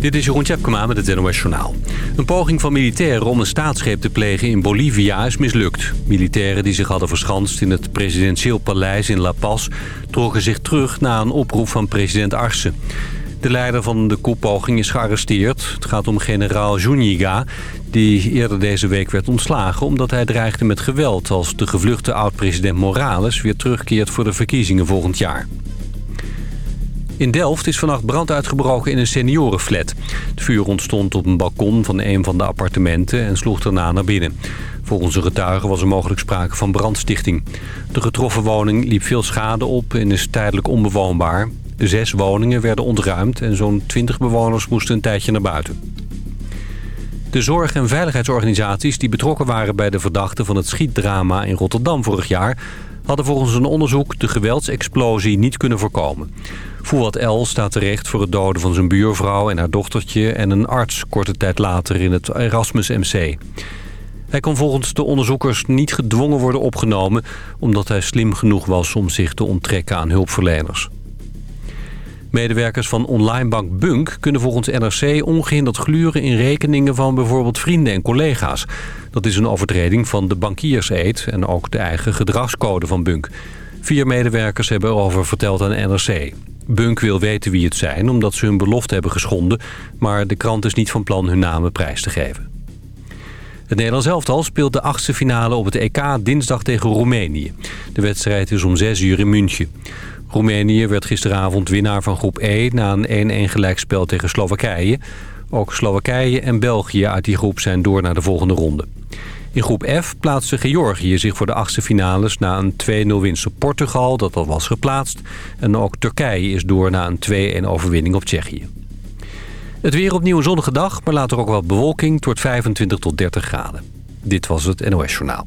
Dit is Jeroen Tjepkema met het NOS Journaal. Een poging van militairen om een staatsgreep te plegen in Bolivia is mislukt. Militairen die zich hadden verschanst in het presidentieel paleis in La Paz... trokken zich terug na een oproep van president Arce. De leider van de koepoging is gearresteerd. Het gaat om generaal Zúñiga, die eerder deze week werd ontslagen... omdat hij dreigde met geweld als de gevluchte oud-president Morales... weer terugkeert voor de verkiezingen volgend jaar. In Delft is vannacht brand uitgebroken in een seniorenflat. Het vuur ontstond op een balkon van een van de appartementen en sloeg daarna naar binnen. Volgens een getuige was er mogelijk sprake van brandstichting. De getroffen woning liep veel schade op en is tijdelijk onbewoonbaar. Zes woningen werden ontruimd en zo'n 20 bewoners moesten een tijdje naar buiten. De zorg- en veiligheidsorganisaties die betrokken waren bij de verdachten van het schietdrama in Rotterdam vorig jaar... hadden volgens een onderzoek de geweldsexplosie niet kunnen voorkomen. Fouad L. staat terecht voor het doden van zijn buurvrouw en haar dochtertje... en een arts korte tijd later in het Erasmus MC. Hij kon volgens de onderzoekers niet gedwongen worden opgenomen... omdat hij slim genoeg was om zich te onttrekken aan hulpverleners. Medewerkers van onlinebank Bunk kunnen volgens NRC ongehinderd gluren in rekeningen van bijvoorbeeld vrienden en collega's. Dat is een overtreding van de bankierseed en ook de eigen gedragscode van Bunk. Vier medewerkers hebben erover verteld aan NRC. Bunk wil weten wie het zijn omdat ze hun belofte hebben geschonden... maar de krant is niet van plan hun namen prijs te geven. Het Nederlands elftal speelt de achtste finale op het EK dinsdag tegen Roemenië. De wedstrijd is om 6 uur in München. Roemenië werd gisteravond winnaar van groep E na een 1-1 gelijkspel tegen Slowakije. Ook Slowakije en België uit die groep zijn door naar de volgende ronde. In groep F plaatste Georgië zich voor de achtste finales na een 2-0 winst op Portugal, dat al was geplaatst. En ook Turkije is door na een 2-1 overwinning op Tsjechië. Het weer opnieuw een zonnige dag, maar later ook wat bewolking. Wordt 25 tot 30 graden. Dit was het NOS Journaal.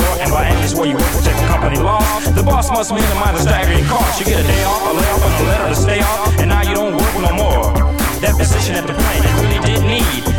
And by anxious where you work, protect the company law. The boss must minimize the staggering cost. You get a day off, a layoff, and a letter to stay off, and now you don't work no more. That position at the plant, you really did need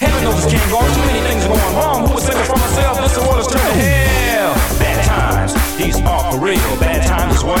Heaven knows this can't go on. Too many things are going wrong. Who would save us from ourselves? This world is turning hell. Bad times, these are for real. Bad times is what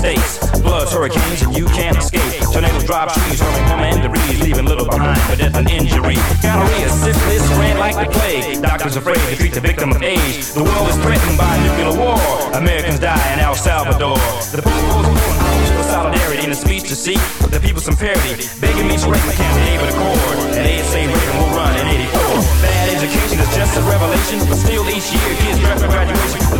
states. Floods, hurricanes, and you can't escape. Tornadoes drop trees, hurling home and debris, leaving little behind for death and injury. Gonorrhea, syphilis, ran like the plague. Doctors afraid to treat the victim of age. The world is threatened by nuclear war. Americans die in El Salvador. The people's for solidarity in a speech to seek the people some parity. Begging me to write my campaign with a cord. And they say Reagan will run in 84. Bad education is just a revelation, but still each year kids draft for graduation.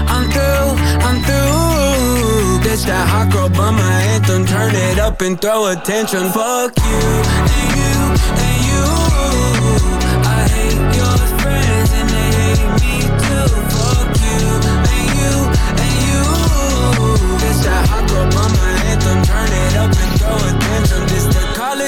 I'm through, I'm through. This that hot girl, but my anthem. Turn it up and throw attention. Fuck you and you and you. I hate your friends and they hate me too. Fuck you and you and you. This that hot girl, but my. Turn it up and throw attention. This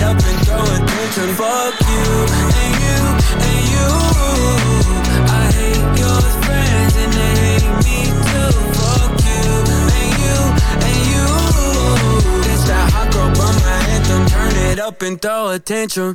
It up and throw attention. Fuck you and you and you. I hate your friends and they hate me too. Fuck you and you and you. This that hot girl, but my anthem. Turn it up and throw attention.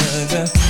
Sugar.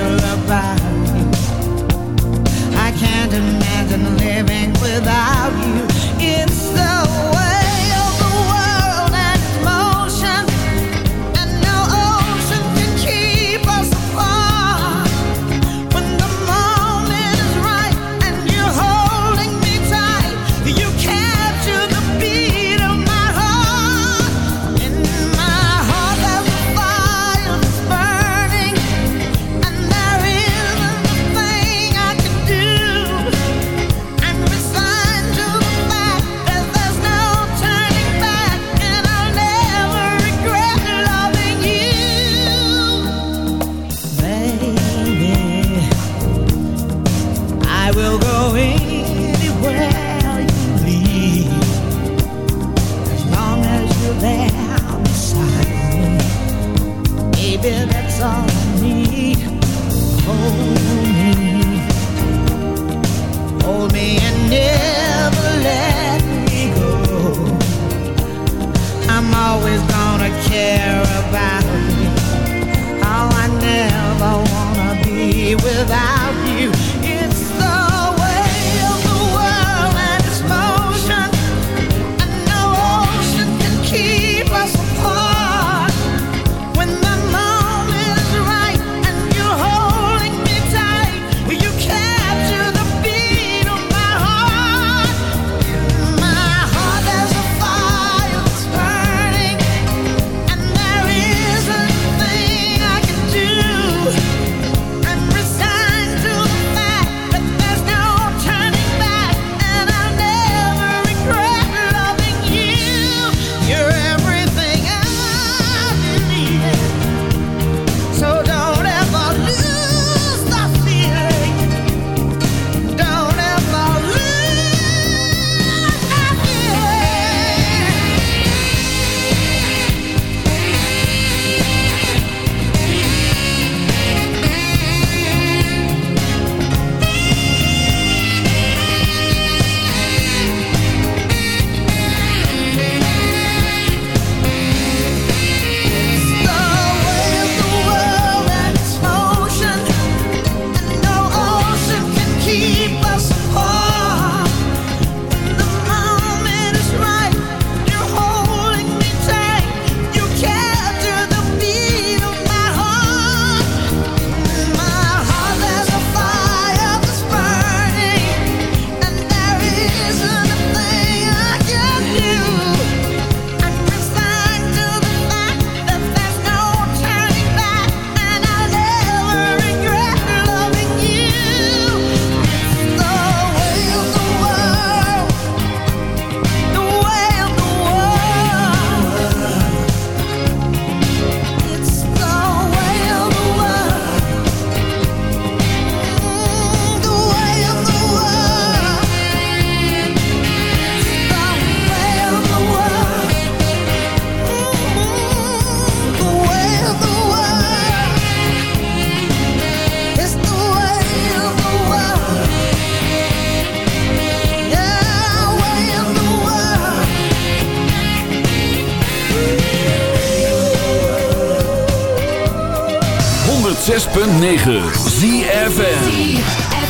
You. I can't imagine living without ZFM.